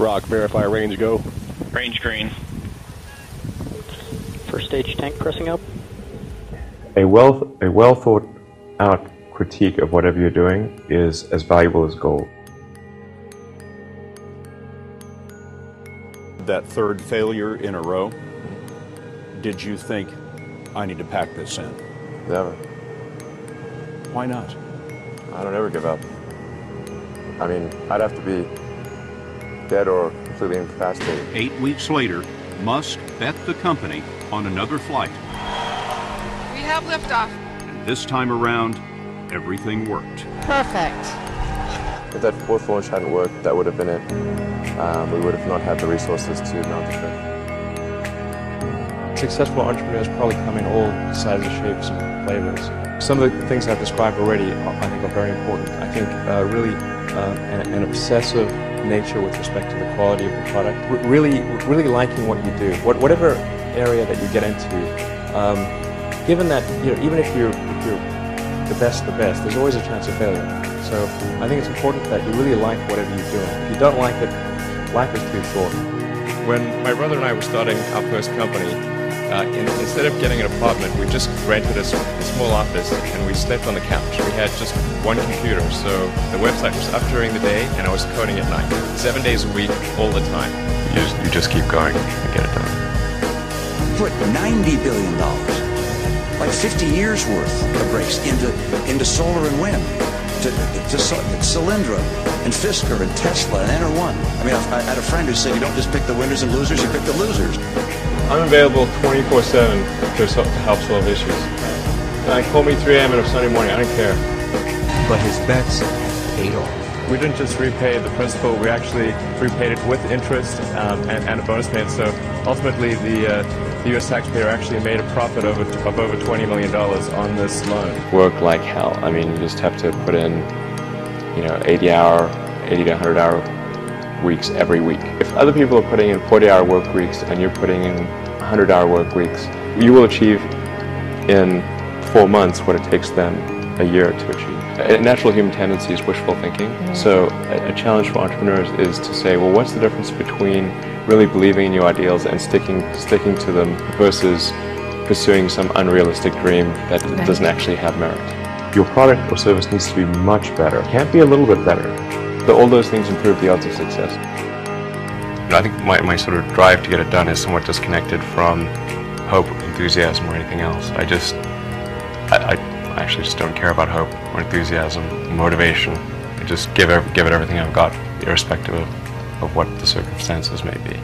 Rock, verify range go. Range green. First stage tank pressing up. A well, a well thought out critique of whatever you're doing is as valuable as gold. That third failure in a row, did you think, I need to pack this in? Never. Why not? I don't ever give up. I mean, I'd have to be dead or completely incapacitated. Eight weeks later, Musk bet the company on another flight. We have liftoff. And this time around, everything worked. Perfect. If that fourth launch hadn't worked, that would have been it. Um, we would have not had the resources to mount the trip. Successful entrepreneurs probably come in all sizes, shapes, and flavors. Some of the things I've described already, I think, are very important. I think uh, really uh, an, an, obsessive nature with respect to the quality of the product. R really, really liking what you do, what, whatever area that you get into. Um, given that, you know, even if you're, if you're the best, the best, there's always a chance of failure. So I think it's important that you really like whatever you're doing. If you don't like it, life is too short. When my brother and I were starting our first company, uh, in, instead of getting an apartment, we just rented a, a, small office and we slept on the couch. We had just one computer, so the website was up during the day and I was coding at night. Seven days a week, all the time. You just, you just keep going and get it done. Put $90 billion, like 50 years worth of breaks into, into solar and wind, to, to, to Solyndra and Fisker and Tesla and Ener1. I mean, I, I had a friend who said you don't just pick the winners and losers, you pick the losers. I'm available 24-7 to, to help solve issues. Uh, call me 3 a.m. on a Sunday morning, I don't care. But his bets paid off. We didn't just repay the principal, we actually repaid it with interest um, and, and, a bonus payment. So ultimately, the, uh, the U.S. taxpayer actually made a profit of, of over $20 million on this loan. Work like hell. I mean, you just have to put in, you know, 80 hour, 80 to 100 hour weeks every week. If other people are putting in 40-hour work weeks and you're putting in 100-hour work weeks, you will achieve in four months what it takes them a year to achieve. A natural human tendency is wishful thinking. Mm-hmm. So a, challenge for entrepreneurs is to say, well, what's the difference between really believing in your ideals and sticking sticking to them versus pursuing some unrealistic dream that doesn't actually have merit? Your product or service needs to be much better. It can't be a little bit better all those things improve the odds of success. I think my, my sort of drive to get it done is somewhat disconnected from hope, enthusiasm, or anything else. I just, I, I actually just don't care about hope or enthusiasm, motivation. I just give, give it everything I've got, irrespective of, of what the circumstances may be.